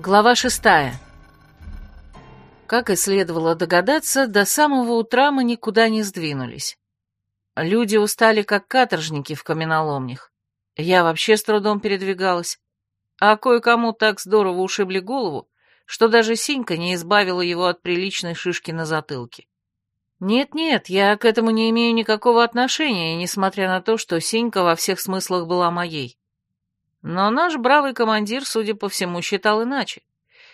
Глава шестая. Как и следовало догадаться, до самого утра мы никуда не сдвинулись. Люди устали, как каторжники в каменоломнях. Я вообще с трудом передвигалась. А кое-кому так здорово ушибли голову, что даже Синька не избавила его от приличной шишки на затылке. Нет-нет, я к этому не имею никакого отношения, несмотря на то, что Синька во всех смыслах была моей. Но наш бравый командир, судя по всему, считал иначе,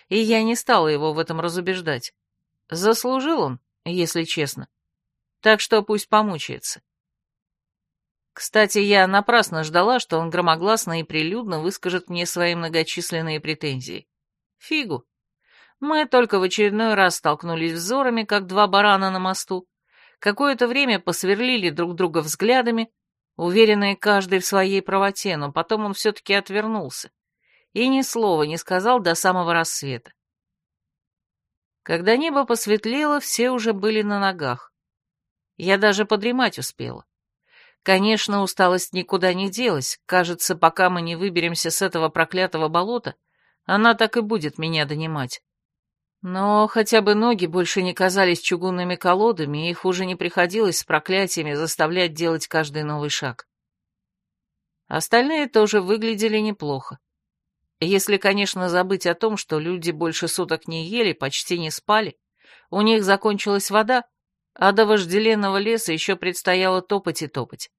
и я не стала его в этом разубеждать. Заслужил он, если честно. Так что пусть помучается. Кстати, я напрасно ждала, что он громогласно и прилюдно выскажет мне свои многочисленные претензии. Фигу. Мы только в очередной раз столкнулись взорами, как два барана на мосту, какое-то время посверлили друг друга взглядами, уверенные каждый в своей правоте, но потом он все-таки отвернулся и ни слова не сказал до самого рассвета. Когда небо посветлело, все уже были на ногах. Я даже подремать успела. Конечно, усталость никуда не делась. Кажется, пока мы не выберемся с этого проклятого болота, она так и будет меня донимать. Но хотя бы ноги больше не казались чугунными колодами, и их уже не приходилось с проклятиями заставлять делать каждый новый шаг. Остальные тоже выглядели неплохо. Если, конечно, забыть о том, что люди больше суток не ели, почти не спали, у них закончилась вода, а до вожделенного леса еще предстояло топать и топать.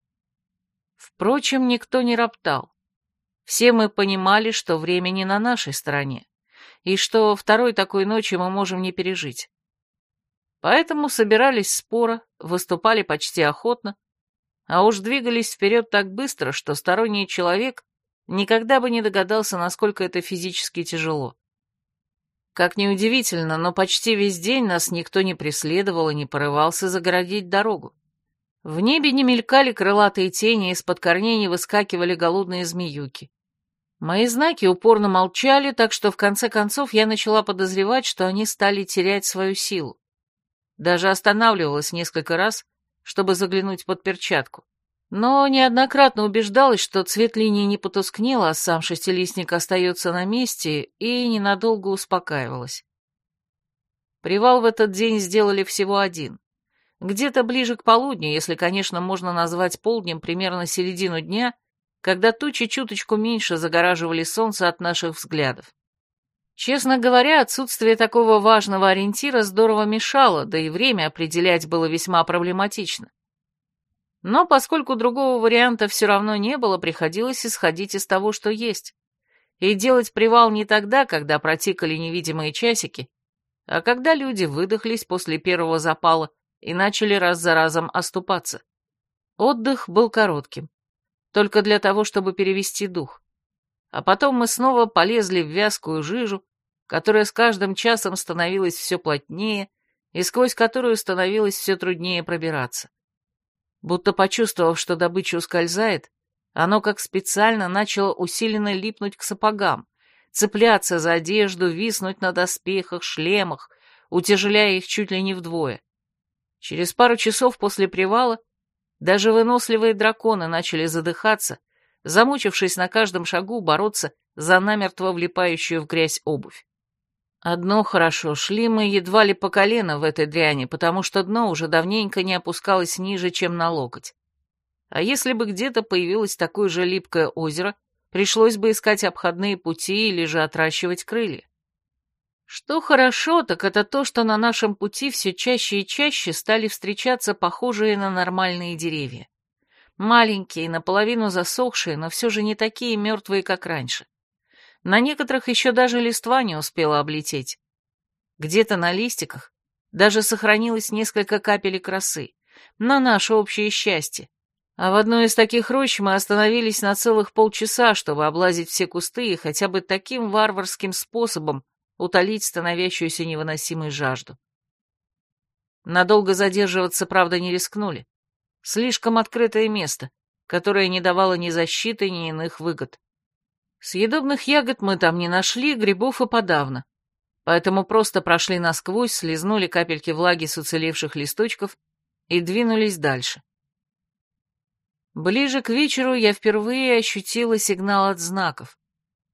Впрочем, никто не роптал. Все мы понимали, что время не на нашей стороне и что второй такой ночи мы можем не пережить. Поэтому собирались споро, выступали почти охотно, а уж двигались вперед так быстро, что сторонний человек никогда бы не догадался, насколько это физически тяжело. Как ни удивительно, но почти весь день нас никто не преследовал и не порывался загородить дорогу. В небе не мелькали крылатые тени, из-под корней не выскакивали голодные змеюки. Мои знаки упорно молчали, так что в конце концов я начала подозревать, что они стали терять свою силу. Даже останавливалась несколько раз, чтобы заглянуть под перчатку. Но неоднократно убеждалась, что цвет линии не потускнел, а сам шестилистник остается на месте, и ненадолго успокаивалась. Привал в этот день сделали всего один. Где-то ближе к полудню, если, конечно, можно назвать полднем примерно середину дня — когда тучи чуточку меньше загораживали солнце от наших взглядов. Честно говоря, отсутствие такого важного ориентира здорово мешало, да и время определять было весьма проблематично. Но поскольку другого варианта все равно не было, приходилось исходить из того, что есть. И делать привал не тогда, когда протикали невидимые часики, а когда люди выдохлись после первого запала и начали раз за разом оступаться. Отдых был коротким только для того, чтобы перевести дух. А потом мы снова полезли в вязкую жижу, которая с каждым часом становилась все плотнее и сквозь которую становилось все труднее пробираться. Будто почувствовав, что добыча ускользает, оно как специально начало усиленно липнуть к сапогам, цепляться за одежду, виснуть на доспехах, шлемах, утяжеляя их чуть ли не вдвое. Через пару часов после привала даже выносливые драконы начали задыхаться, замучившись на каждом шагу бороться за намертво влипающую в грязь обувь. Одно хорошо, шли мы едва ли по колено в этой дряни, потому что дно уже давненько не опускалось ниже, чем на локоть. А если бы где-то появилось такое же липкое озеро, пришлось бы искать обходные пути или же отращивать крылья. Что хорошо, так это то, что на нашем пути все чаще и чаще стали встречаться похожие на нормальные деревья. Маленькие, наполовину засохшие, но все же не такие мертвые, как раньше. На некоторых еще даже листва не успела облететь. Где-то на листиках даже сохранилось несколько капель красы, на наше общее счастье. А в одной из таких рощ мы остановились на целых полчаса, чтобы облазить все кусты и хотя бы таким варварским способом утолить становящуюся невыносимой жажду. Надолго задерживаться, правда, не рискнули. Слишком открытое место, которое не давало ни защиты, ни иных выгод. Съедобных ягод мы там не нашли, грибов и подавно. Поэтому просто прошли насквозь, слезнули капельки влаги с уцелевших листочков и двинулись дальше. Ближе к вечеру я впервые ощутила сигнал от знаков.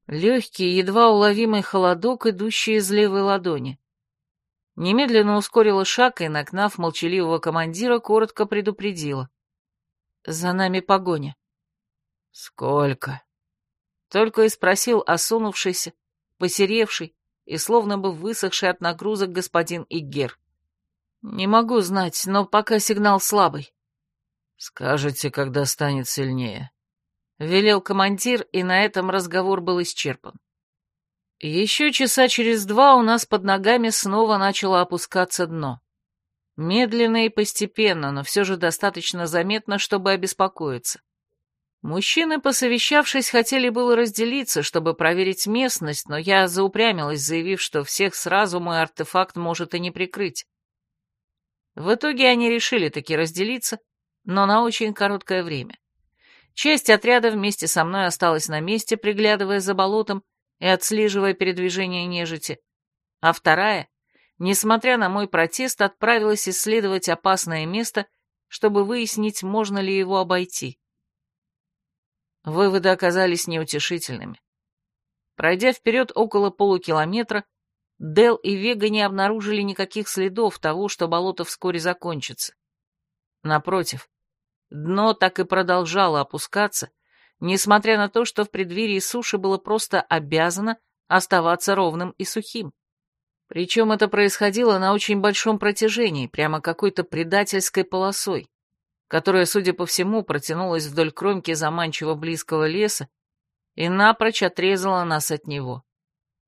Легкий, едва уловимый холодок, идущий из левой ладони. Немедленно ускорила шаг и, нагнав молчаливого командира, коротко предупредила. «За нами погоня». «Сколько?» Только и спросил осунувшийся, посеревший и словно бы высохший от нагрузок господин Игер. «Не могу знать, но пока сигнал слабый». «Скажете, когда станет сильнее», — велел командир, и на этом разговор был исчерпан. Еще часа через два у нас под ногами снова начало опускаться дно. Медленно и постепенно, но все же достаточно заметно, чтобы обеспокоиться. Мужчины, посовещавшись, хотели было разделиться, чтобы проверить местность, но я заупрямилась, заявив, что всех сразу мой артефакт может и не прикрыть. В итоге они решили таки разделиться, но на очень короткое время. Часть отряда вместе со мной осталась на месте, приглядывая за болотом и отслеживая передвижение нежити, а вторая, несмотря на мой протест, отправилась исследовать опасное место, чтобы выяснить, можно ли его обойти. Выводы оказались неутешительными. Пройдя вперед около полукилометра, Дел и Вега не обнаружили никаких следов того, что болото вскоре закончится. Напротив, дно так и продолжало опускаться, несмотря на то, что в преддверии суши было просто обязано оставаться ровным и сухим. Причем это происходило на очень большом протяжении, прямо какой-то предательской полосой, которая, судя по всему, протянулась вдоль кромки заманчиво близкого леса и напрочь отрезала нас от него.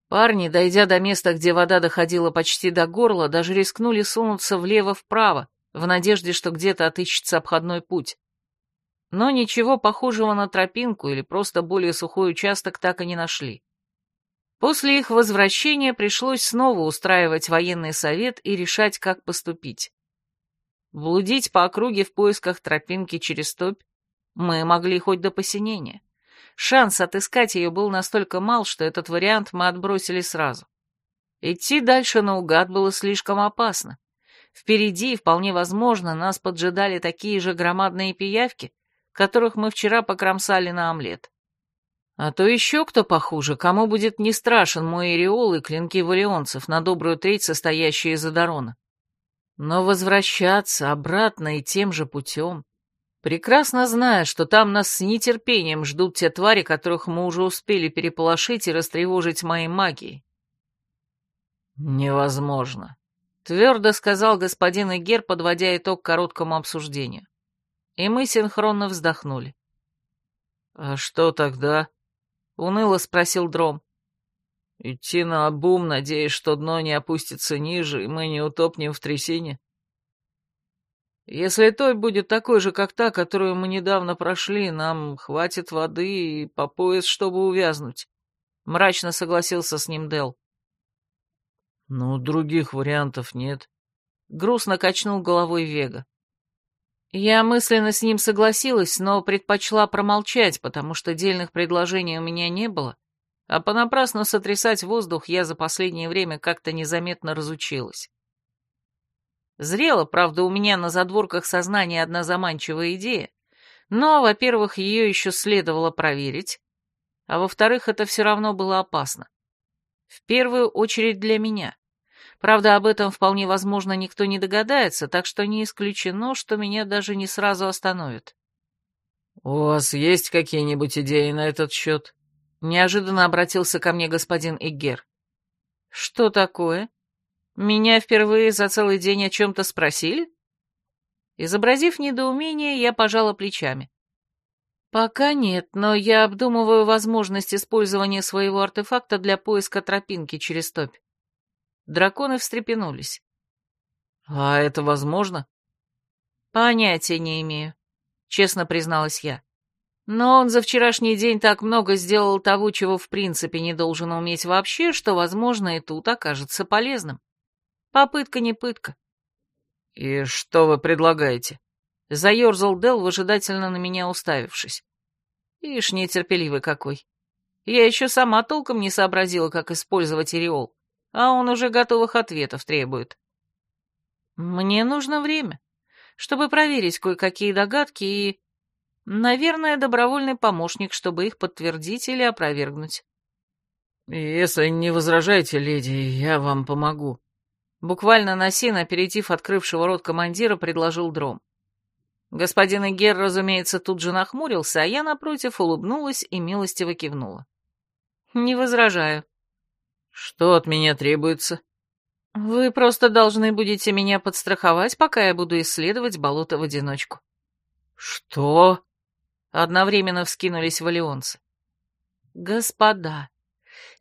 Парни, дойдя до места, где вода доходила почти до горла, даже рискнули сунуться влево-вправо, в надежде, что где-то отыщется обходной путь но ничего похожего на тропинку или просто более сухой участок так и не нашли. После их возвращения пришлось снова устраивать военный совет и решать, как поступить. Блудить по округе в поисках тропинки через топь мы могли хоть до посинения. Шанс отыскать ее был настолько мал, что этот вариант мы отбросили сразу. Идти дальше наугад было слишком опасно. Впереди, вполне возможно, нас поджидали такие же громадные пиявки, которых мы вчера покромсали на омлет. А то еще кто похуже, кому будет не страшен мой ореол и клинки валионцев на добрую треть, состоящие из Адарона. Но возвращаться обратно и тем же путем, прекрасно зная, что там нас с нетерпением ждут те твари, которых мы уже успели переполошить и растревожить моей магией. «Невозможно», — твердо сказал господин Игер, подводя итог короткому обсуждению и мы синхронно вздохнули. «А что тогда?» — уныло спросил Дром. «Идти на обум, надеясь, что дно не опустится ниже, и мы не утопнем в трясине?» «Если той будет такой же, как та, которую мы недавно прошли, нам хватит воды и по пояс, чтобы увязнуть», — мрачно согласился с ним Дел. «Ну, других вариантов нет», — грустно качнул головой Вега. Я мысленно с ним согласилась, но предпочла промолчать, потому что дельных предложений у меня не было, а понапрасну сотрясать воздух я за последнее время как-то незаметно разучилась. Зрела, правда, у меня на задворках сознания одна заманчивая идея, но, во-первых, ее еще следовало проверить, а во-вторых, это все равно было опасно. В первую очередь для меня. Правда, об этом вполне возможно никто не догадается, так что не исключено, что меня даже не сразу остановят. «У вас есть какие-нибудь идеи на этот счет?» Неожиданно обратился ко мне господин Игер. «Что такое? Меня впервые за целый день о чем-то спросили?» Изобразив недоумение, я пожала плечами. «Пока нет, но я обдумываю возможность использования своего артефакта для поиска тропинки через топь. Драконы встрепенулись. «А это возможно?» «Понятия не имею», — честно призналась я. «Но он за вчерашний день так много сделал того, чего в принципе не должен уметь вообще, что, возможно, и тут окажется полезным. Попытка не пытка». «И что вы предлагаете?» — заерзал Дел, выжидательно на меня уставившись. «Ишь, нетерпеливый какой. Я еще сама толком не сообразила, как использовать Иреол а он уже готовых ответов требует. Мне нужно время, чтобы проверить кое-какие догадки и, наверное, добровольный помощник, чтобы их подтвердить или опровергнуть. «Если не возражаете, леди, я вам помогу», Буквально на син, опередив открывшего рот командира, предложил Дром. Господин Игер, разумеется, тут же нахмурился, а я, напротив, улыбнулась и милостиво кивнула. «Не возражаю». «Что от меня требуется?» «Вы просто должны будете меня подстраховать, пока я буду исследовать болото в одиночку». «Что?» Одновременно вскинулись валионцы. «Господа,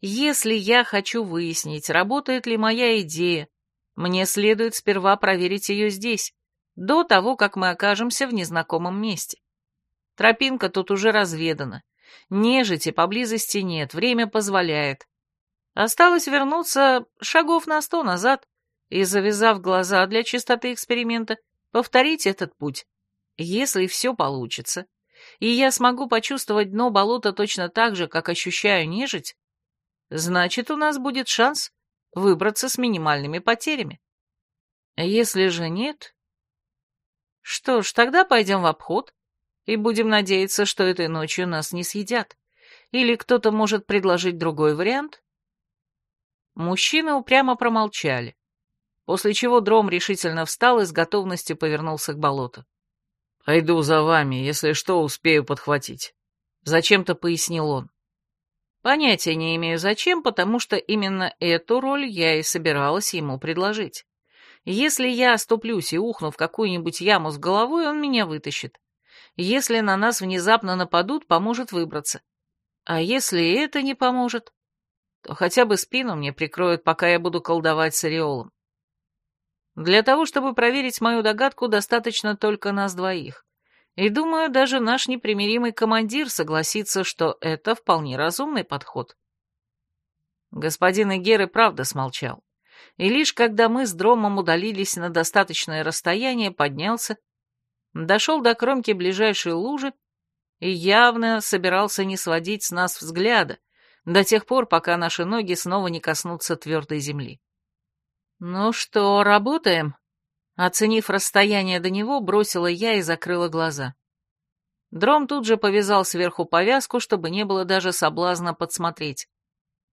если я хочу выяснить, работает ли моя идея, мне следует сперва проверить ее здесь, до того, как мы окажемся в незнакомом месте. Тропинка тут уже разведана. Нежити поблизости нет, время позволяет. Осталось вернуться шагов на сто назад и, завязав глаза для чистоты эксперимента, повторить этот путь. Если все получится, и я смогу почувствовать дно болота точно так же, как ощущаю нежить, значит, у нас будет шанс выбраться с минимальными потерями. Если же нет... Что ж, тогда пойдем в обход и будем надеяться, что этой ночью нас не съедят. Или кто-то может предложить другой вариант? Мужчины упрямо промолчали, после чего Дром решительно встал и с готовностью повернулся к болоту. «Пойду за вами, если что, успею подхватить», — зачем-то пояснил он. Понятия не имею зачем, потому что именно эту роль я и собиралась ему предложить. Если я оступлюсь и ухну в какую-нибудь яму с головой, он меня вытащит. Если на нас внезапно нападут, поможет выбраться. А если это не поможет, то хотя бы спину мне прикроют, пока я буду колдовать с ореолом. Для того, чтобы проверить мою догадку, достаточно только нас двоих. И думаю, даже наш непримиримый командир согласится, что это вполне разумный подход. Господин Игер и правда смолчал. И лишь когда мы с Дромом удалились на достаточное расстояние, поднялся, дошел до кромки ближайшей лужи и явно собирался не сводить с нас взгляда до тех пор, пока наши ноги снова не коснутся твердой земли. «Ну что, работаем?» Оценив расстояние до него, бросила я и закрыла глаза. Дром тут же повязал сверху повязку, чтобы не было даже соблазна подсмотреть.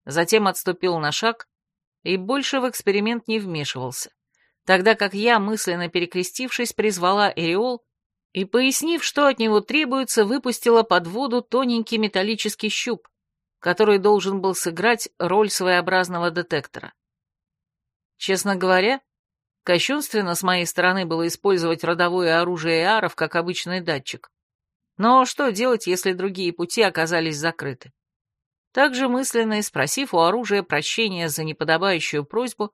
Затем отступил на шаг и больше в эксперимент не вмешивался, тогда как я, мысленно перекрестившись, призвала Эриол и, пояснив, что от него требуется, выпустила под воду тоненький металлический щуп, который должен был сыграть роль своеобразного детектора. Честно говоря, Кощунственно с моей стороны было использовать родовое оружие Иаров как обычный датчик. Но что делать, если другие пути оказались закрыты? Также мысленно и спросив у оружия прощения за неподобающую просьбу,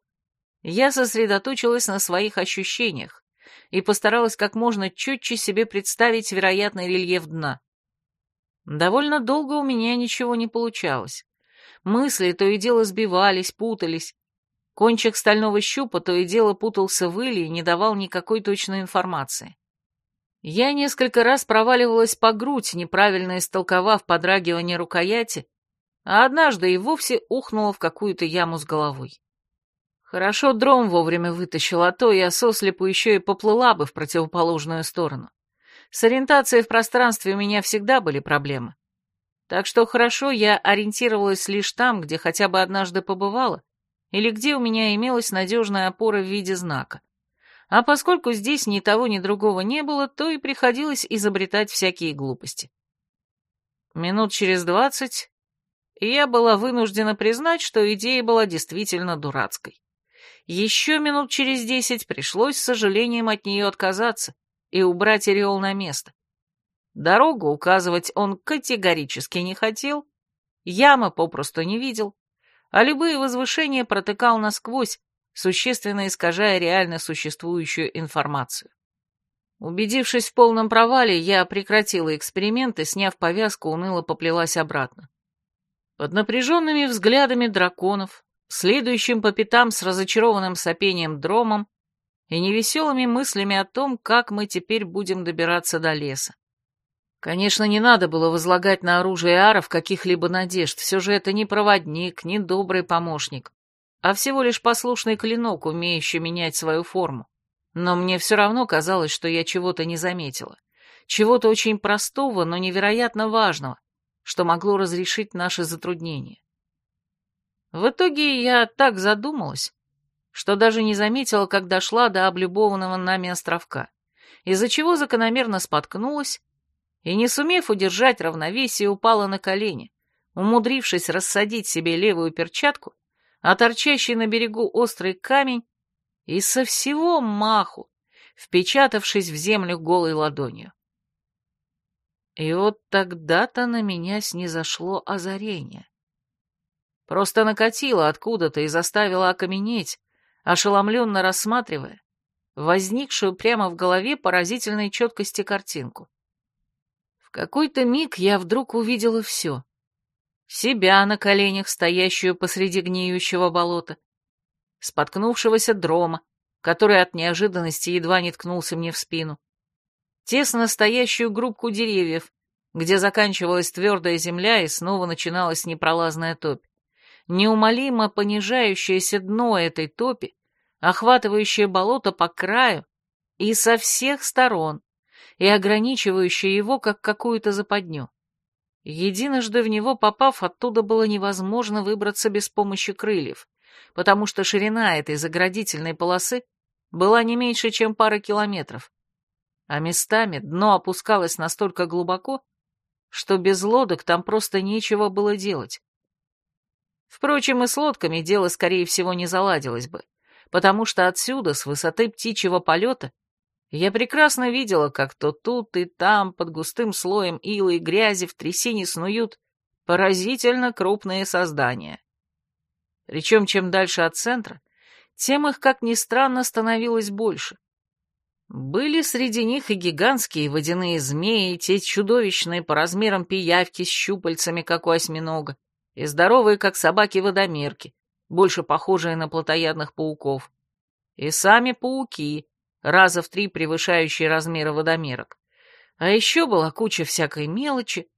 я сосредоточилась на своих ощущениях и постаралась как можно четче себе представить вероятный рельеф дна. Довольно долго у меня ничего не получалось. Мысли то и дело сбивались, путались, Кончик стального щупа то и дело путался в иле и не давал никакой точной информации. Я несколько раз проваливалась по грудь, неправильно истолковав подрагивание рукояти, а однажды и вовсе ухнула в какую-то яму с головой. Хорошо дром вовремя вытащил, а то я сослепу еще и поплыла бы в противоположную сторону. С ориентацией в пространстве у меня всегда были проблемы. Так что хорошо я ориентировалась лишь там, где хотя бы однажды побывала, или где у меня имелась надежная опора в виде знака. А поскольку здесь ни того, ни другого не было, то и приходилось изобретать всякие глупости. Минут через двадцать я была вынуждена признать, что идея была действительно дурацкой. Еще минут через десять пришлось с сожалением от нее отказаться и убрать Ореол на место. Дорогу указывать он категорически не хотел, ямы попросту не видел, а любые возвышения протыкал насквозь, существенно искажая реально существующую информацию. Убедившись в полном провале, я прекратила эксперимент и, сняв повязку, уныло поплелась обратно. Под напряженными взглядами драконов, следующим по пятам с разочарованным сопением дромом и невеселыми мыслями о том, как мы теперь будем добираться до леса. Конечно, не надо было возлагать на оружие аров каких-либо надежд, все же это не проводник, не добрый помощник, а всего лишь послушный клинок, умеющий менять свою форму. Но мне все равно казалось, что я чего-то не заметила. Чего-то очень простого, но невероятно важного, что могло разрешить наши затруднения. В итоге я так задумалась, что даже не заметила, как дошла до облюбованного нами островка, из-за чего закономерно споткнулась и, не сумев удержать равновесие, упала на колени, умудрившись рассадить себе левую перчатку, а торчащий на берегу острый камень и со всего маху, впечатавшись в землю голой ладонью. И вот тогда-то на меня снизошло озарение. Просто накатило откуда-то и заставило окаменеть, ошеломленно рассматривая возникшую прямо в голове поразительной четкости картинку. В какой-то миг я вдруг увидела все. Себя на коленях, стоящую посреди гниющего болота, споткнувшегося дрома, который от неожиданности едва не ткнулся мне в спину, тесно стоящую группку деревьев, где заканчивалась твердая земля и снова начиналась непролазная топь, неумолимо понижающееся дно этой топи, охватывающее болото по краю и со всех сторон, и ограничивающее его как какую-то западню. Единожды в него попав, оттуда было невозможно выбраться без помощи крыльев, потому что ширина этой заградительной полосы была не меньше, чем пара километров, а местами дно опускалось настолько глубоко, что без лодок там просто нечего было делать. Впрочем, и с лодками дело, скорее всего, не заладилось бы, потому что отсюда, с высоты птичьего полета, я прекрасно видела, как то тут и там, под густым слоем ила и грязи, в трясине снуют поразительно крупные создания. Причем, чем дальше от центра, тем их, как ни странно, становилось больше. Были среди них и гигантские водяные змеи, и те чудовищные по размерам пиявки с щупальцами, как у осьминога, и здоровые, как собаки-водомерки, больше похожие на плотоядных пауков, и сами пауки, раза в три превышающие размеры водомерок. А еще была куча всякой мелочи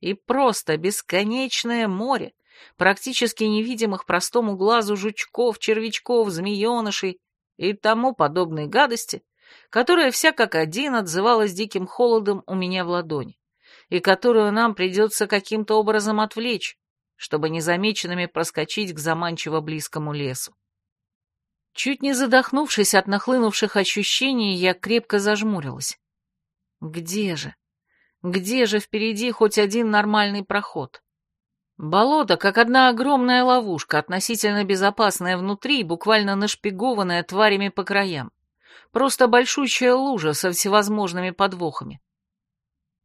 и просто бесконечное море практически невидимых простому глазу жучков, червячков, змеенышей и тому подобной гадости, которая вся как один отзывалась диким холодом у меня в ладони, и которую нам придется каким-то образом отвлечь, чтобы незамеченными проскочить к заманчиво близкому лесу. Чуть не задохнувшись от нахлынувших ощущений, я крепко зажмурилась. Где же? Где же впереди хоть один нормальный проход? Болото, как одна огромная ловушка, относительно безопасная внутри буквально нашпигованная тварями по краям. Просто большущая лужа со всевозможными подвохами.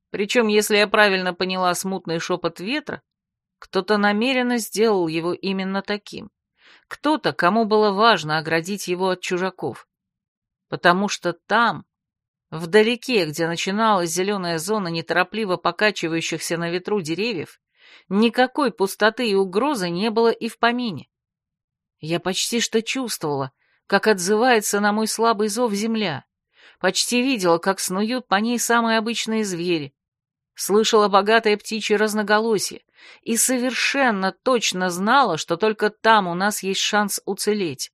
Причем, если я правильно поняла смутный шепот ветра, кто-то намеренно сделал его именно таким. Кто-то, кому было важно оградить его от чужаков. Потому что там, вдалеке, где начиналась зеленая зона неторопливо покачивающихся на ветру деревьев, никакой пустоты и угрозы не было и в помине. Я почти что чувствовала, как отзывается на мой слабый зов земля, почти видела, как снуют по ней самые обычные звери, слышала богатое птичье разноголосие и совершенно точно знала, что только там у нас есть шанс уцелеть.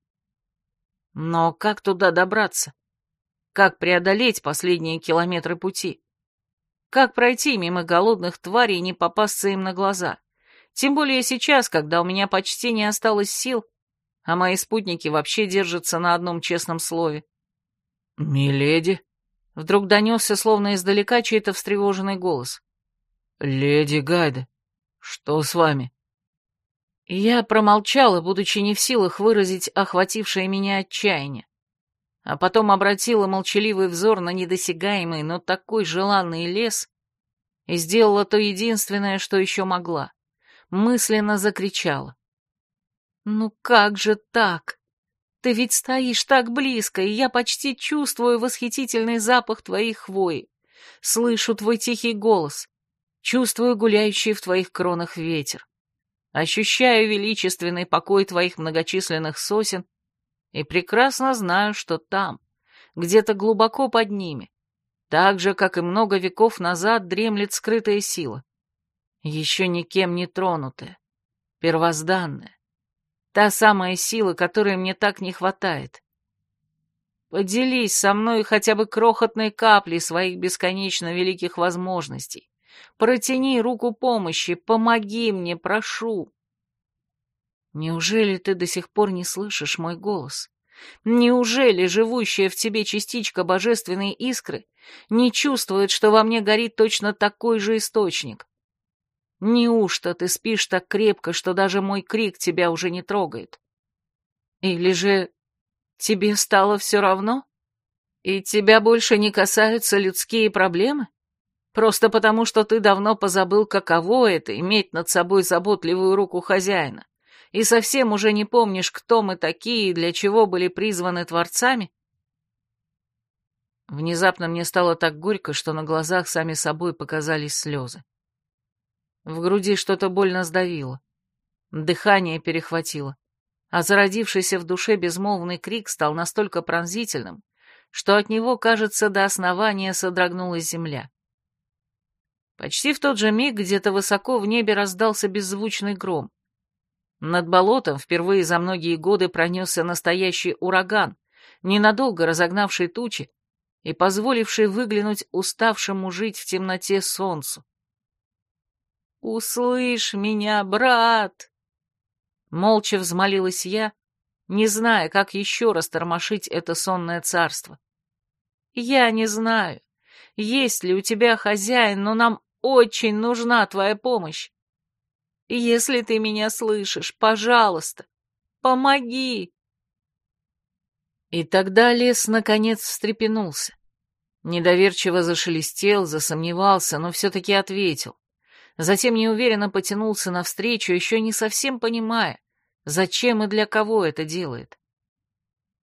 Но как туда добраться? Как преодолеть последние километры пути? Как пройти мимо голодных тварей и не попасться им на глаза? Тем более сейчас, когда у меня почти не осталось сил, а мои спутники вообще держатся на одном честном слове. «Миледи?» Вдруг донесся, словно издалека, чей-то встревоженный голос. «Леди Гайда, что с вами?» Я промолчала, будучи не в силах выразить охватившее меня отчаяние, а потом обратила молчаливый взор на недосягаемый, но такой желанный лес и сделала то единственное, что еще могла. Мысленно закричала. «Ну как же так?» Ты ведь стоишь так близко, и я почти чувствую восхитительный запах твоей хвои. Слышу твой тихий голос, чувствую гуляющий в твоих кронах ветер. Ощущаю величественный покой твоих многочисленных сосен и прекрасно знаю, что там, где-то глубоко под ними, так же, как и много веков назад, дремлет скрытая сила, еще никем не тронутая, первозданная, Та самая сила, которой мне так не хватает. Поделись со мной хотя бы крохотной каплей своих бесконечно великих возможностей. Протяни руку помощи, помоги мне, прошу. Неужели ты до сих пор не слышишь мой голос? Неужели живущая в тебе частичка божественной искры не чувствует, что во мне горит точно такой же источник? Неужто ты спишь так крепко, что даже мой крик тебя уже не трогает? Или же тебе стало все равно? И тебя больше не касаются людские проблемы? Просто потому, что ты давно позабыл, каково это — иметь над собой заботливую руку хозяина, и совсем уже не помнишь, кто мы такие и для чего были призваны творцами? Внезапно мне стало так горько, что на глазах сами собой показались слезы. В груди что-то больно сдавило. Дыхание перехватило, а зародившийся в душе безмолвный крик стал настолько пронзительным, что от него, кажется, до основания содрогнулась земля. Почти в тот же миг где-то высоко в небе раздался беззвучный гром. Над болотом впервые за многие годы пронесся настоящий ураган, ненадолго разогнавший тучи и позволивший выглянуть уставшему жить в темноте солнцу. «Услышь меня, брат!» Молча взмолилась я, не зная, как еще раз тормошить это сонное царство. «Я не знаю, есть ли у тебя хозяин, но нам очень нужна твоя помощь. Если ты меня слышишь, пожалуйста, помоги!» И тогда лес наконец встрепенулся. Недоверчиво зашелестел, засомневался, но все-таки ответил затем неуверенно потянулся навстречу, еще не совсем понимая, зачем и для кого это делает.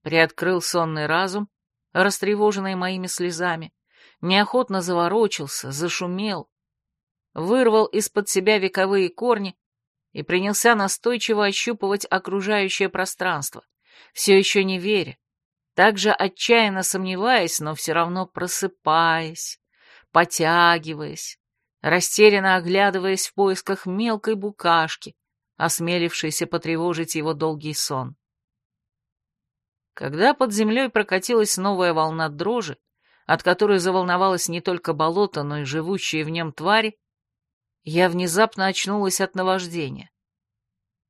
Приоткрыл сонный разум, растревоженный моими слезами, неохотно заворочился, зашумел, вырвал из-под себя вековые корни и принялся настойчиво ощупывать окружающее пространство, все еще не веря, также отчаянно сомневаясь, но все равно просыпаясь, потягиваясь, растерянно оглядываясь в поисках мелкой букашки, осмелившейся потревожить его долгий сон. Когда под землей прокатилась новая волна дрожи, от которой заволновалось не только болото, но и живущие в нем твари, я внезапно очнулась от наваждения.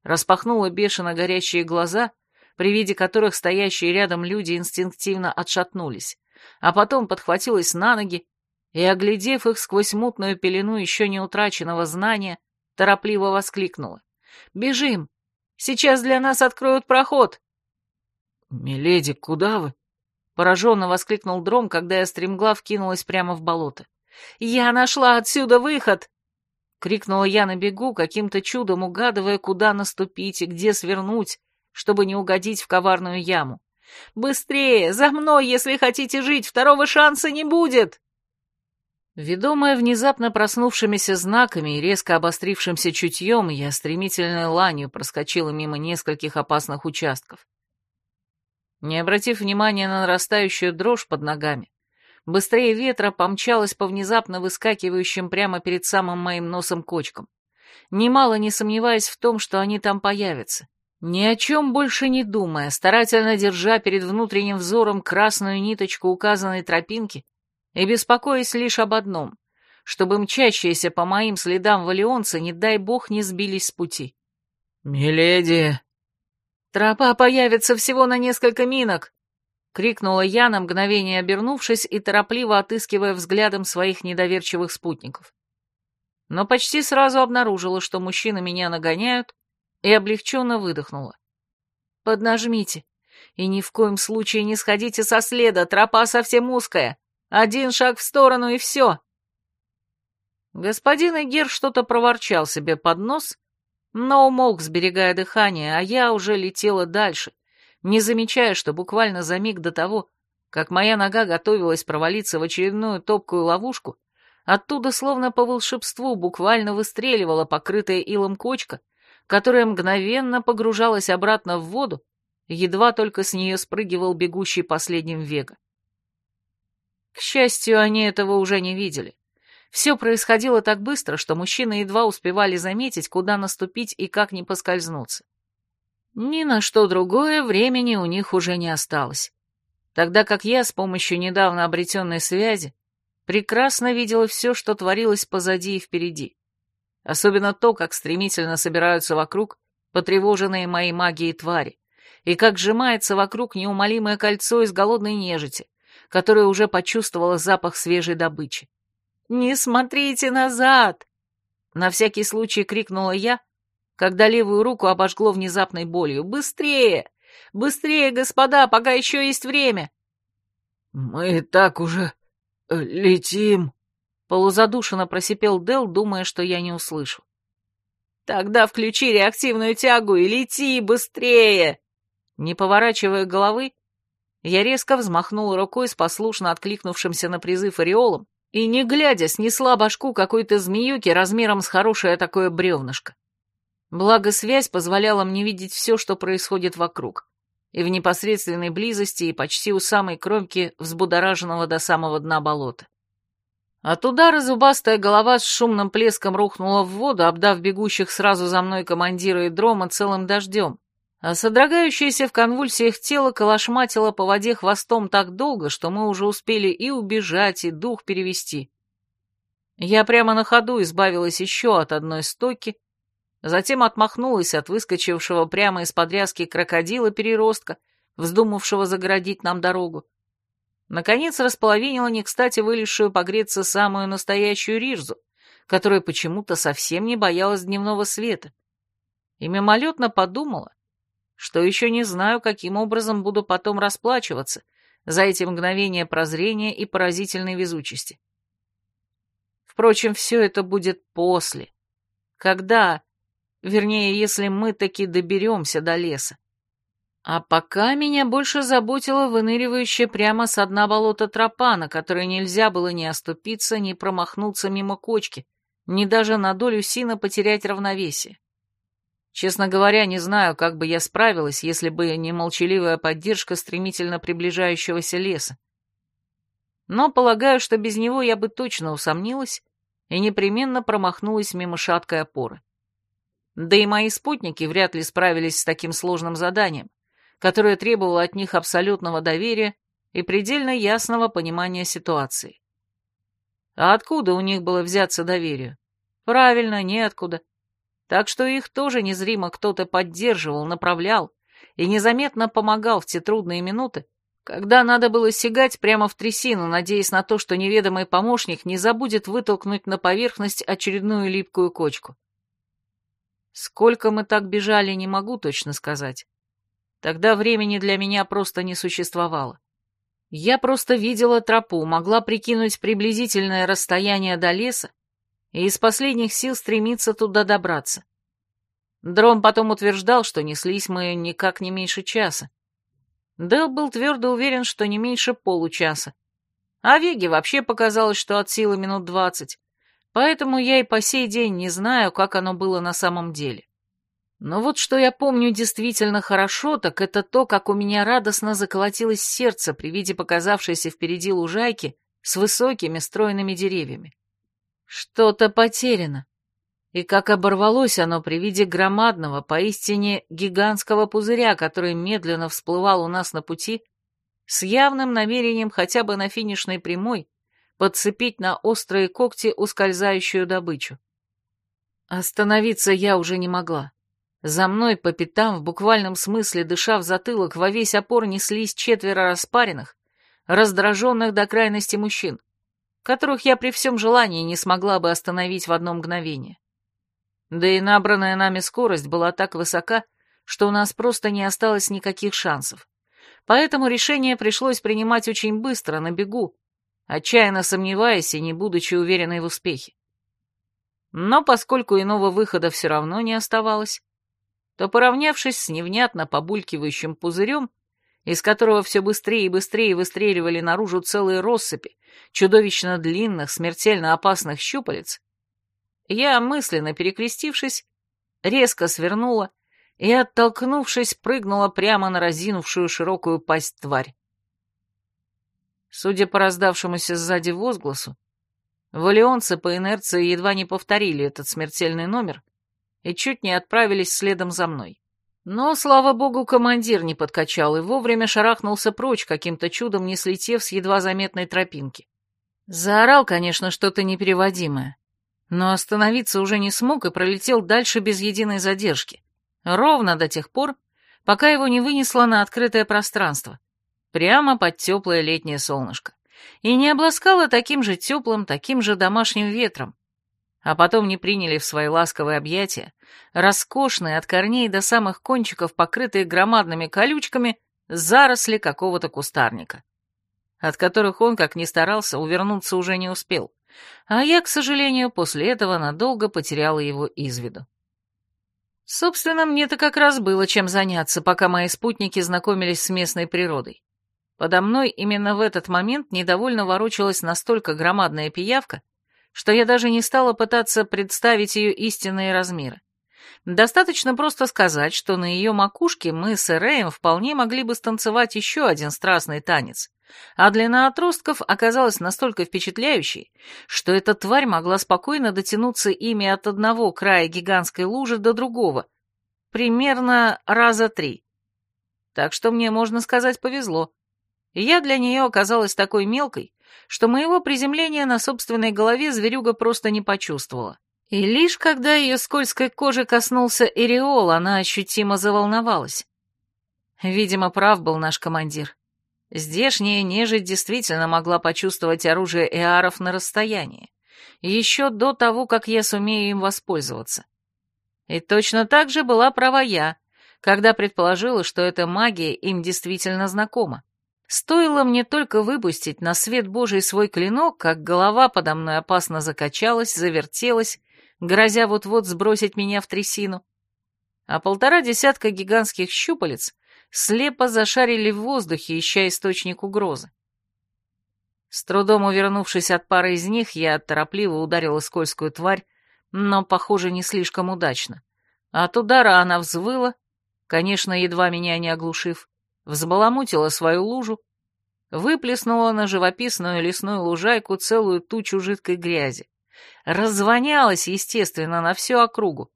Распахнула бешено горящие глаза, при виде которых стоящие рядом люди инстинктивно отшатнулись, а потом подхватилась на ноги и, оглядев их сквозь мутную пелену еще не утраченного знания, торопливо воскликнула. «Бежим! Сейчас для нас откроют проход!» «Миледи, куда вы?» — пораженно воскликнул Дром, когда я стремглав кинулась прямо в болото. «Я нашла отсюда выход!» — крикнула я на бегу, каким-то чудом угадывая, куда наступить и где свернуть, чтобы не угодить в коварную яму. «Быстрее! За мной, если хотите жить! Второго шанса не будет!» Ведомая внезапно проснувшимися знаками и резко обострившимся чутьем, я стремительной ланью проскочила мимо нескольких опасных участков. Не обратив внимания на нарастающую дрожь под ногами, быстрее ветра помчалась по внезапно выскакивающим прямо перед самым моим носом кочкам, немало не сомневаясь в том, что они там появятся. Ни о чем больше не думая, старательно держа перед внутренним взором красную ниточку указанной тропинки, и беспокоясь лишь об одном, чтобы мчащиеся по моим следам валионцы, не дай бог, не сбились с пути. «Миледи!» «Тропа появится всего на несколько минок!» — крикнула я на мгновение обернувшись и торопливо отыскивая взглядом своих недоверчивых спутников. Но почти сразу обнаружила, что мужчины меня нагоняют, и облегченно выдохнула. «Поднажмите, и ни в коем случае не сходите со следа, тропа совсем узкая!» Один шаг в сторону и все. Господин Эгер что-то проворчал себе под нос, но умолк, сберегая дыхание, а я уже летела дальше, не замечая, что буквально за миг до того, как моя нога готовилась провалиться в очередную топкую ловушку, оттуда словно по волшебству буквально выстреливала покрытая илом кочка, которая мгновенно погружалась обратно в воду, едва только с нее спрыгивал бегущий последним вега. К счастью, они этого уже не видели. Все происходило так быстро, что мужчины едва успевали заметить, куда наступить и как не поскользнуться. Ни на что другое времени у них уже не осталось. Тогда как я с помощью недавно обретенной связи прекрасно видела все, что творилось позади и впереди. Особенно то, как стремительно собираются вокруг потревоженные моей магией твари, и как сжимается вокруг неумолимое кольцо из голодной нежити, которая уже почувствовала запах свежей добычи. «Не смотрите назад!» На всякий случай крикнула я, когда левую руку обожгло внезапной болью. «Быстрее! Быстрее, господа, пока еще есть время!» «Мы так уже э, летим!» Полузадушенно просипел Дел, думая, что я не услышу. «Тогда включи реактивную тягу и лети быстрее!» Не поворачивая головы, я резко взмахнула рукой с послушно откликнувшимся на призыв ореолом и, не глядя, снесла башку какой-то змеюки размером с хорошее такое бревнышко. Благо, связь позволяла мне видеть все, что происходит вокруг, и в непосредственной близости, и почти у самой кромки взбудораженного до самого дна болота. От удара зубастая голова с шумным плеском рухнула в воду, обдав бегущих сразу за мной командира и дрома целым дождем, а содрогающееся в конвульсиях тело колошматило по воде хвостом так долго, что мы уже успели и убежать, и дух перевести. Я прямо на ходу избавилась еще от одной стойки, затем отмахнулась от выскочившего прямо из-под ряски крокодила-переростка, вздумавшего загородить нам дорогу. Наконец располовинила не кстати вылезшую погреться самую настоящую рижзу, которая почему-то совсем не боялась дневного света. И мимолетно подумала, что еще не знаю, каким образом буду потом расплачиваться за эти мгновения прозрения и поразительной везучести. Впрочем, все это будет после. Когда, вернее, если мы таки доберемся до леса. А пока меня больше заботила выныривающая прямо с дна болота тропа, на которой нельзя было ни оступиться, ни промахнуться мимо кочки, ни даже на долю сина потерять равновесие. Честно говоря, не знаю, как бы я справилась, если бы не молчаливая поддержка стремительно приближающегося леса. Но полагаю, что без него я бы точно усомнилась и непременно промахнулась мимо шаткой опоры. Да и мои спутники вряд ли справились с таким сложным заданием, которое требовало от них абсолютного доверия и предельно ясного понимания ситуации. А откуда у них было взяться доверию? Правильно, неоткуда так что их тоже незримо кто-то поддерживал, направлял и незаметно помогал в те трудные минуты, когда надо было сигать прямо в трясину, надеясь на то, что неведомый помощник не забудет вытолкнуть на поверхность очередную липкую кочку. Сколько мы так бежали, не могу точно сказать. Тогда времени для меня просто не существовало. Я просто видела тропу, могла прикинуть приблизительное расстояние до леса и из последних сил стремиться туда добраться. Дром потом утверждал, что неслись мы никак не меньше часа. Дэл был твердо уверен, что не меньше получаса. А Веге вообще показалось, что от силы минут двадцать. Поэтому я и по сей день не знаю, как оно было на самом деле. Но вот что я помню действительно хорошо, так это то, как у меня радостно заколотилось сердце при виде показавшейся впереди лужайки с высокими стройными деревьями. Что-то потеряно. И как оборвалось оно при виде громадного, поистине гигантского пузыря, который медленно всплывал у нас на пути, с явным намерением хотя бы на финишной прямой подцепить на острые когти ускользающую добычу. Остановиться я уже не могла. За мной по пятам, в буквальном смысле дыша в затылок, во весь опор неслись четверо распаренных, раздраженных до крайности мужчин которых я при всем желании не смогла бы остановить в одно мгновение. Да и набранная нами скорость была так высока, что у нас просто не осталось никаких шансов. Поэтому решение пришлось принимать очень быстро, на бегу, отчаянно сомневаясь и не будучи уверенной в успехе. Но поскольку иного выхода все равно не оставалось, то, поравнявшись с невнятно побулькивающим пузырем, из которого все быстрее и быстрее выстреливали наружу целые россыпи чудовищно длинных, смертельно опасных щупалец, я, мысленно перекрестившись, резко свернула и, оттолкнувшись, прыгнула прямо на разинувшую широкую пасть тварь. Судя по раздавшемуся сзади возгласу, валионцы по инерции едва не повторили этот смертельный номер и чуть не отправились следом за мной. Но, слава богу, командир не подкачал и вовремя шарахнулся прочь, каким-то чудом не слетев с едва заметной тропинки. Заорал, конечно, что-то непереводимое, но остановиться уже не смог и пролетел дальше без единой задержки, Ровно до тех пор, пока его не вынесло на открытое пространство, прямо под теплое летнее солнышко, и не обласкало таким же теплым, таким же домашним ветром, а потом не приняли в свои ласковые объятия, роскошные от корней до самых кончиков, покрытые громадными колючками, заросли какого-то кустарника, от которых он, как ни старался, увернуться уже не успел, а я, к сожалению, после этого надолго потеряла его из виду. Собственно, мне-то как раз было чем заняться, пока мои спутники знакомились с местной природой. Подо мной именно в этот момент недовольно ворочалась настолько громадная пиявка, что я даже не стала пытаться представить ее истинные размеры. Достаточно просто сказать, что на ее макушке мы с Эреем вполне могли бы станцевать еще один страстный танец, а длина отростков оказалась настолько впечатляющей, что эта тварь могла спокойно дотянуться ими от одного края гигантской лужи до другого, примерно раза три. Так что мне, можно сказать, повезло. Я для нее оказалась такой мелкой, что моего приземления на собственной голове зверюга просто не почувствовала. И лишь когда ее скользкой кожи коснулся Эриол, она ощутимо заволновалась. Видимо, прав был наш командир. Здешняя нежить действительно могла почувствовать оружие эаров на расстоянии, еще до того, как я сумею им воспользоваться. И точно так же была права я, когда предположила, что эта магия им действительно знакома. Стоило мне только выпустить на свет Божий свой клинок, как голова подо мной опасно закачалась, завертелась, грозя вот-вот сбросить меня в трясину. А полтора десятка гигантских щупалец слепо зашарили в воздухе, ища источник угрозы. С трудом увернувшись от пары из них, я торопливо ударила скользкую тварь, но, похоже, не слишком удачно. От удара она взвыла, конечно, едва меня не оглушив, взбаламутила свою лужу, выплеснула на живописную лесную лужайку целую тучу жидкой грязи, развонялась, естественно, на всю округу,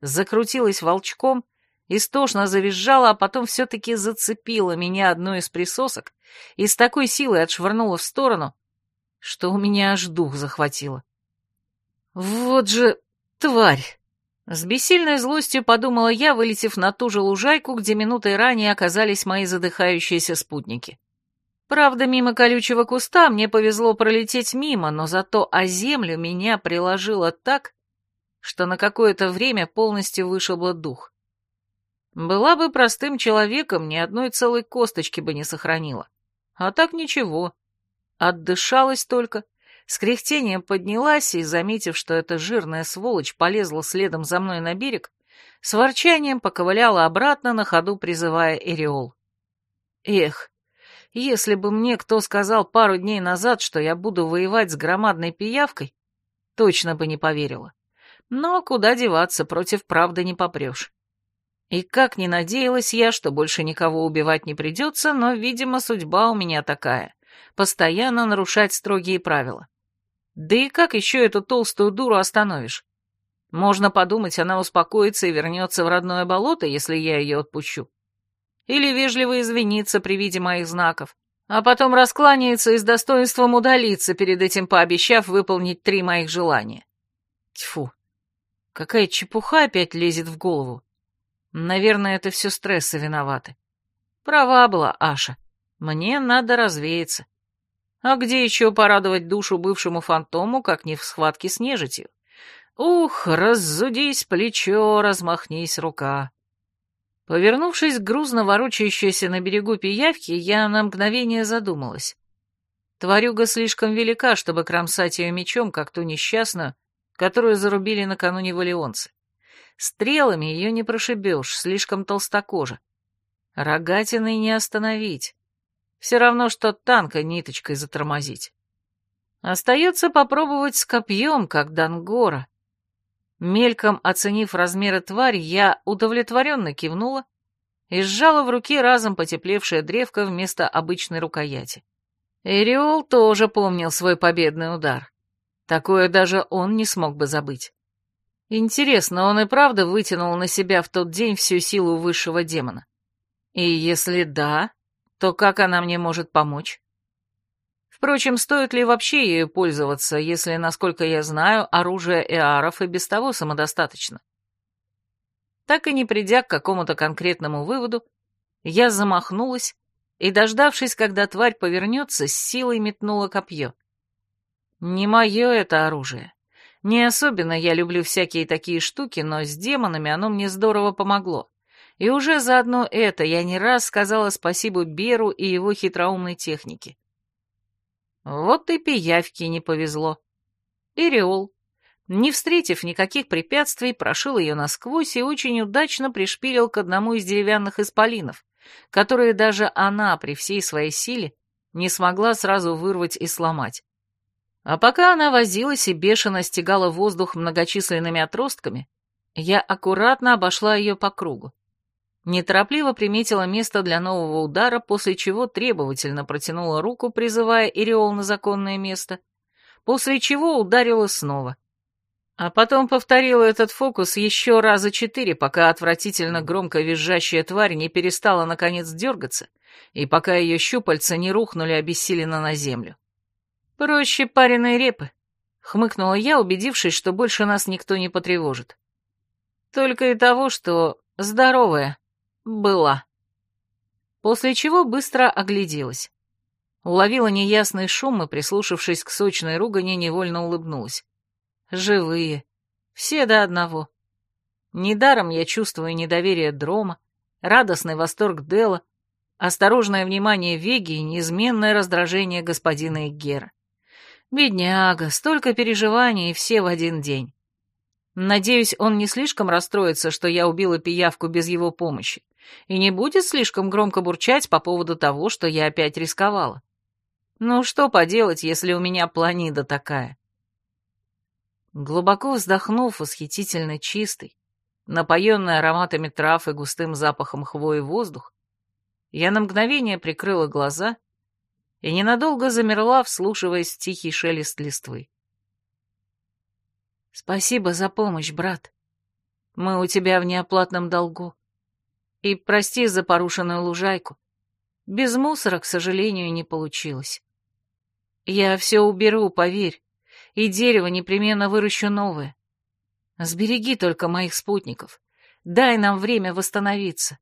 закрутилась волчком, истошно завизжала, а потом все-таки зацепила меня одной из присосок и с такой силой отшвырнула в сторону, что у меня аж дух захватило. Вот же тварь! С бессильной злостью подумала я, вылетев на ту же лужайку, где минутой ранее оказались мои задыхающиеся спутники. Правда, мимо колючего куста мне повезло пролететь мимо, но зато о землю меня приложило так, что на какое-то время полностью вышибло дух. Была бы простым человеком, ни одной целой косточки бы не сохранила. А так ничего. Отдышалась только, с кряхтением поднялась и, заметив, что эта жирная сволочь полезла следом за мной на берег, с ворчанием поковыляла обратно на ходу, призывая Эриол. Эх, если бы мне кто сказал пару дней назад, что я буду воевать с громадной пиявкой, точно бы не поверила. Но куда деваться, против правды не попрешь. И как ни надеялась я, что больше никого убивать не придется, но, видимо, судьба у меня такая — постоянно нарушать строгие правила. Да и как еще эту толстую дуру остановишь? Можно подумать, она успокоится и вернется в родное болото, если я ее отпущу. Или вежливо извиниться при виде моих знаков, а потом раскланяется и с достоинством удалиться, перед этим пообещав выполнить три моих желания. Тьфу, какая чепуха опять лезет в голову. Наверное, это все стрессы виноваты. Права была Аша. Мне надо развеяться. А где еще порадовать душу бывшему фантому, как не в схватке с нежитью? Ух, раззудись плечо, размахнись рука. Повернувшись к грузно ворочающейся на берегу пиявки, я на мгновение задумалась. Тварюга слишком велика, чтобы кромсать ее мечом, как ту несчастную, которую зарубили накануне валионцы. Стрелами ее не прошибешь, слишком толстокожа. Рогатиной не остановить. Все равно, что танка ниточкой затормозить. Остается попробовать с копьем, как Дангора. Мельком оценив размеры твари, я удовлетворенно кивнула и сжала в руке разом потеплевшее древко вместо обычной рукояти. Эриол тоже помнил свой победный удар. Такое даже он не смог бы забыть. Интересно, он и правда вытянул на себя в тот день всю силу высшего демона? И если да, то как она мне может помочь? Впрочем, стоит ли вообще ею пользоваться, если, насколько я знаю, оружие эаров и без того самодостаточно? Так и не придя к какому-то конкретному выводу, я замахнулась и, дождавшись, когда тварь повернется, с силой метнула копье. Не мое это оружие. Не особенно я люблю всякие такие штуки, но с демонами оно мне здорово помогло. И уже заодно это я не раз сказала спасибо Беру и его хитроумной технике. Вот и пиявке не повезло. Иреол, не встретив никаких препятствий, прошил ее насквозь и очень удачно пришпилил к одному из деревянных исполинов, которые даже она при всей своей силе не смогла сразу вырвать и сломать. А пока она возилась и бешено стегала воздух многочисленными отростками, я аккуратно обошла ее по кругу. Неторопливо приметила место для нового удара, после чего требовательно протянула руку, призывая Иреол на законное место, после чего ударила снова. А потом повторила этот фокус еще раза четыре, пока отвратительно громко визжащая тварь не перестала наконец дергаться, и пока ее щупальца не рухнули обессиленно на землю. «Проще пареной репы», — хмыкнула я, убедившись, что больше нас никто не потревожит. «Только и того, что здоровая была». После чего быстро огляделась. Уловила неясный шум и, прислушавшись к сочной ругани, невольно улыбнулась. Живые. Все до одного. Недаром я чувствую недоверие Дрома, радостный восторг Дела, осторожное внимание Веги и неизменное раздражение господина Иггера. Бедняга, столько переживаний, и все в один день. Надеюсь, он не слишком расстроится, что я убила пиявку без его помощи, и не будет слишком громко бурчать по поводу того, что я опять рисковала. Ну, что поделать, если у меня планида такая? Глубоко вздохнув, восхитительно чистый, напоенный ароматами трав и густым запахом хвои воздух, я на мгновение прикрыла глаза — и ненадолго замерла, вслушиваясь в тихий шелест листвы. «Спасибо за помощь, брат. Мы у тебя в неоплатном долгу. И прости за порушенную лужайку. Без мусора, к сожалению, не получилось. Я все уберу, поверь, и дерево непременно выращу новое. Сбереги только моих спутников. Дай нам время восстановиться.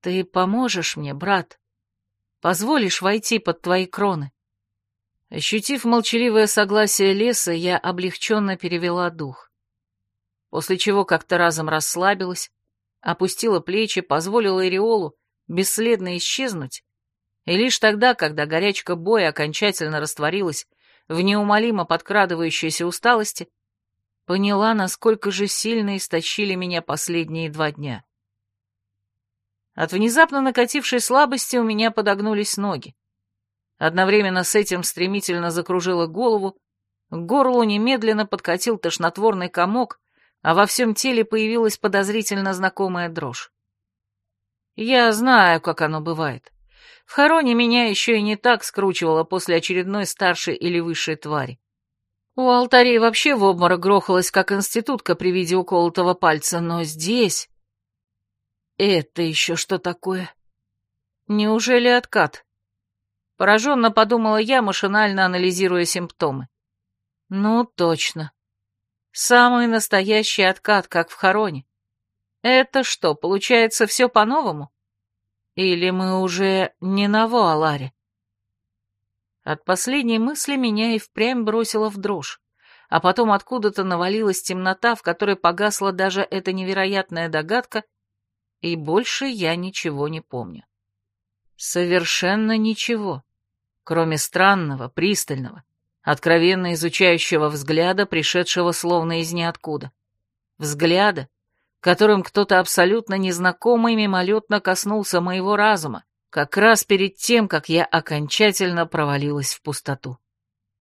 Ты поможешь мне, брат?» Позволишь войти под твои кроны?» Ощутив молчаливое согласие леса, я облегченно перевела дух. После чего как-то разом расслабилась, опустила плечи, позволила Иреолу бесследно исчезнуть, и лишь тогда, когда горячка боя окончательно растворилась в неумолимо подкрадывающейся усталости, поняла, насколько же сильно истощили меня последние два дня. От внезапно накатившей слабости у меня подогнулись ноги. Одновременно с этим стремительно закружила голову, к горлу немедленно подкатил тошнотворный комок, а во всем теле появилась подозрительно знакомая дрожь. Я знаю, как оно бывает. В хороне меня еще и не так скручивало после очередной старшей или высшей твари. У алтарей вообще в обморок грохалась, как институтка при виде уколотого пальца, но здесь... Это еще что такое? Неужели откат? Пораженно подумала я, машинально анализируя симптомы. Ну, точно. Самый настоящий откат, как в хороне. Это что, получается все по-новому? Или мы уже не на Вуаларе? От последней мысли меня и впрямь бросило в дрожь, а потом откуда-то навалилась темнота, в которой погасла даже эта невероятная догадка — и больше я ничего не помню. Совершенно ничего, кроме странного, пристального, откровенно изучающего взгляда, пришедшего словно из ниоткуда. Взгляда, которым кто-то абсолютно незнакомый мимолетно коснулся моего разума, как раз перед тем, как я окончательно провалилась в пустоту.